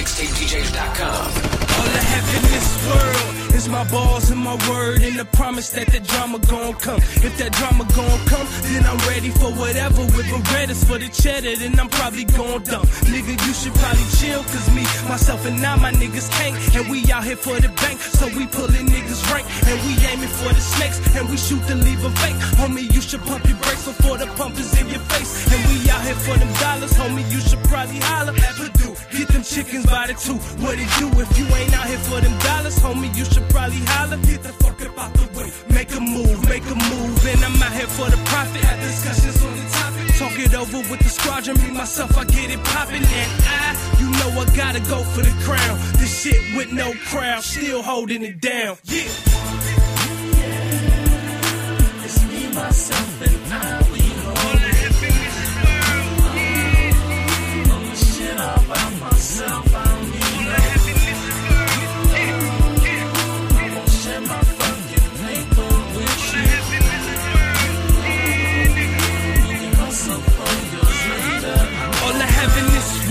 MixtapeDJs.com. All I have in this world is my balls and my word and the promise that the drama gon' come. If that drama gon' come, then I'm ready for whatever. With Berettas for the cheddar, then I'm probably gon' dump. Nigga, you should probably chill, cause me, myself, and I, my niggas can't. And we out here for the bank, so we pullin' niggas rank. And we aiming for the snakes, and we shoot to leave fake. Homie, you should pump your brakes before the pump is in your face. And we out here for them dollars, homie, you should probably holler Purdue. Get them chickens by the two. What it do if you ain't out here for them dollars, homie? You should probably holler. Get the fuck up out the way. Make a move, make a move. And I'm out here for the profit. Have discussions on the topic. Talk it over with the squadron. Me, myself, I get it poppin'. And I, you know I gotta go for the crown. This shit with no crowd, still holding it down. Yeah. It's me, myself,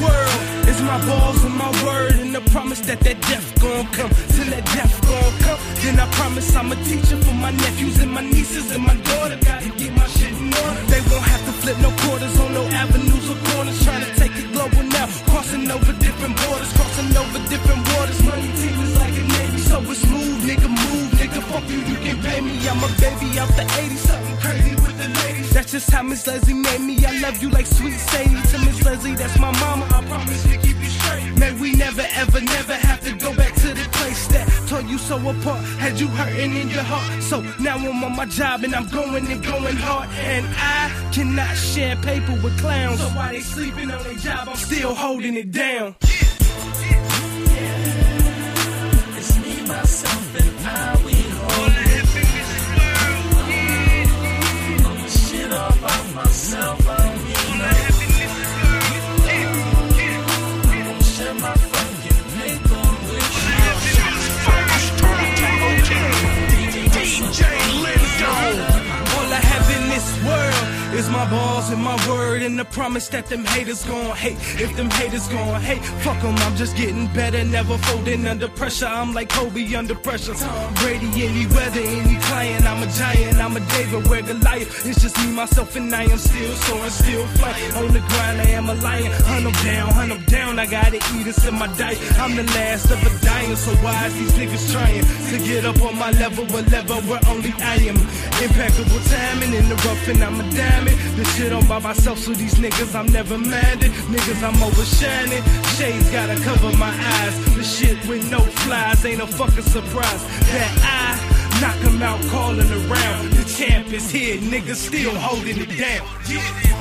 world is my balls and my word and the promise that that death gon' come. Till that death gon' come, then I promise I'm a teacher for my nephews and my nieces and my daughter. Gotta get my shit in order. They won't have to flip no quarters on no avenues or corners. Trying to take it global now, crossing over different borders, crossing over different waters. Money team is like a navy, so it's move, nigga, move, nigga. Fuck you, you can pay me. I'm a baby out the 80s, how Miss Leslie made me. I love you like sweet Sadie. To Miss Leslie, that's my mama. I promise to keep you straight. May we never, ever, never have to go back to the place that tore you so apart. Had you hurting in your heart. So now I'm on my job and I'm going and going hard. And I cannot share paper with clowns. So while they sleeping on their job, I'm still holding it down. Is my balls and my word and the promise that them haters gon' hate. If them haters gon' hate, fuck them. I'm just getting better, never folding under pressure. I'm like Kobe under pressure. Brady, any weather, any client. I'm a giant, I'm a David, where Goliath. It's just me, myself, and I am still soaring, still flying. On the grind, I am a lion. Hunt 'em down, hunt 'em down. I gotta eat this in my diet. I'm the last of a dying, so why is these niggas trying to get up on my level? But level where only I am. Impeccable timing in the rough, and I'm a diamond. This shit on by myself, so these niggas I'm never minded. Niggas I'm overshining. Shades gotta cover my eyes. The shit with no flies ain't a fucking surprise. That I knock 'em out, calling around. The champ is here, niggas still holding it down. Yeah.